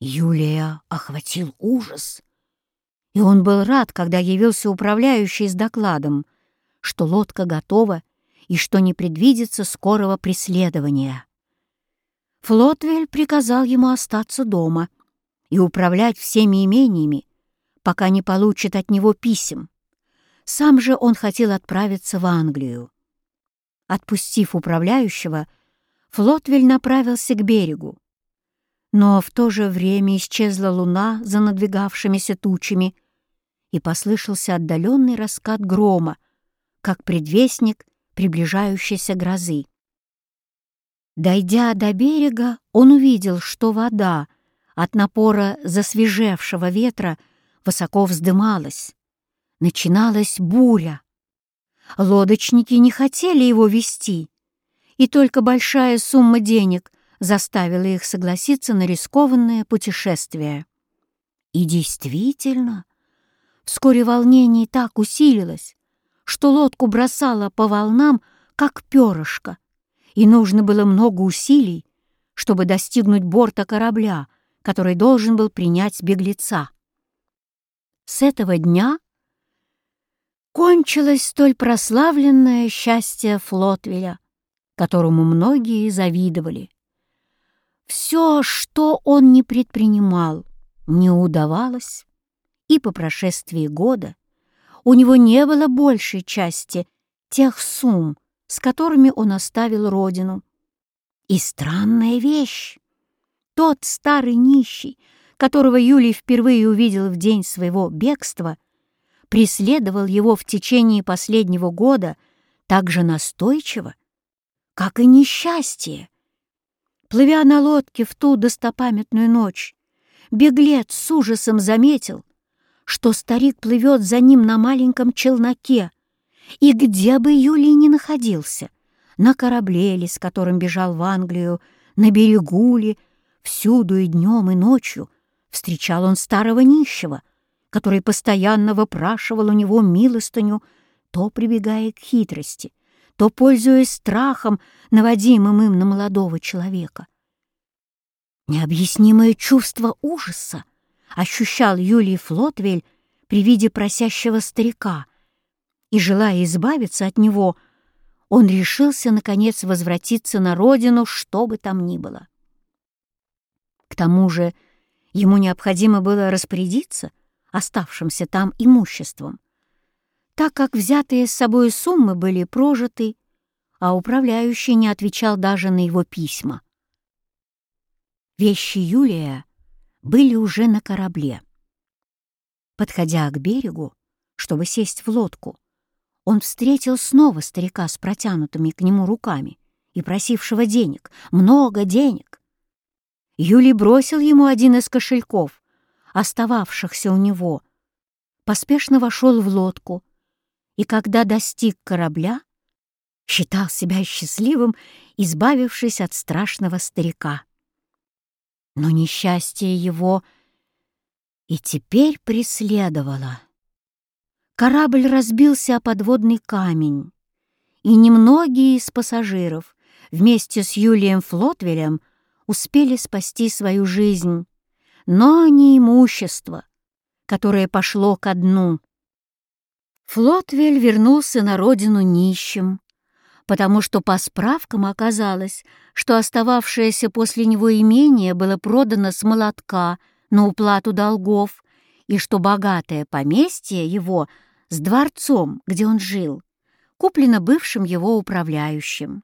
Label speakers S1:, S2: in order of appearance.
S1: Юлия охватил ужас, и он был рад, когда явился управляющий с докладом, что лодка готова и что не предвидится скорого преследования. Флотвель приказал ему остаться дома и управлять всеми имениями, пока не получит от него писем. Сам же он хотел отправиться в Англию. Отпустив управляющего, Флотвель направился к берегу. Но в то же время исчезла луна за надвигавшимися тучами, и послышался отдаленный раскат грома, как предвестник приближающейся грозы. Дойдя до берега, он увидел, что вода от напора засвежевшего ветра высоко вздымалась. Начиналась буря. Лодочники не хотели его вести, и только большая сумма денег заставила их согласиться на рискованное путешествие. И действительно, вскоре волнение так усилилось, что лодку бросало по волнам, как перышко, и нужно было много усилий, чтобы достигнуть борта корабля, который должен был принять беглеца. С этого дня кончилось столь прославленное счастье Флотвеля, которому многие завидовали. Все, что он не предпринимал, не удавалось, и по прошествии года у него не было большей части тех сумм, с которыми он оставил родину. И странная вещь. Тот старый нищий, которого Юлий впервые увидел в день своего бегства, преследовал его в течение последнего года так же настойчиво, как и несчастье. Плывя на лодке в ту достопамятную ночь, беглец с ужасом заметил, что старик плывет за ним на маленьком челноке, и где бы Юлий ни находился, на корабле ли, с которым бежал в Англию, на берегу ли, всюду и днем, и ночью, встречал он старого нищего, который постоянно выпрашивал у него милостыню, то прибегая к хитрости, то пользуясь страхом, наводимым им на молодого человека. Необъяснимое чувство ужаса ощущал Юлий Флотвель при виде просящего старика, и, желая избавиться от него, он решился, наконец, возвратиться на родину, что бы там ни было. К тому же ему необходимо было распорядиться оставшимся там имуществом, так как взятые с собой суммы были прожиты, а управляющий не отвечал даже на его письма. Вещи Юлия были уже на корабле. Подходя к берегу, чтобы сесть в лодку, он встретил снова старика с протянутыми к нему руками и просившего денег, много денег. Юлий бросил ему один из кошельков, остававшихся у него, поспешно вошел в лодку и, когда достиг корабля, считал себя счастливым, избавившись от страшного старика. Но несчастье его и теперь преследовало. Корабль разбился о подводный камень, и немногие из пассажиров вместе с Юлием Флотвелем успели спасти свою жизнь, но не имущество, которое пошло ко дну. Флотвель вернулся на родину нищим, потому что по справкам оказалось, что остававшееся после него имение было продано с молотка на уплату долгов, и что богатое поместье его с дворцом, где он жил, куплено бывшим его управляющим.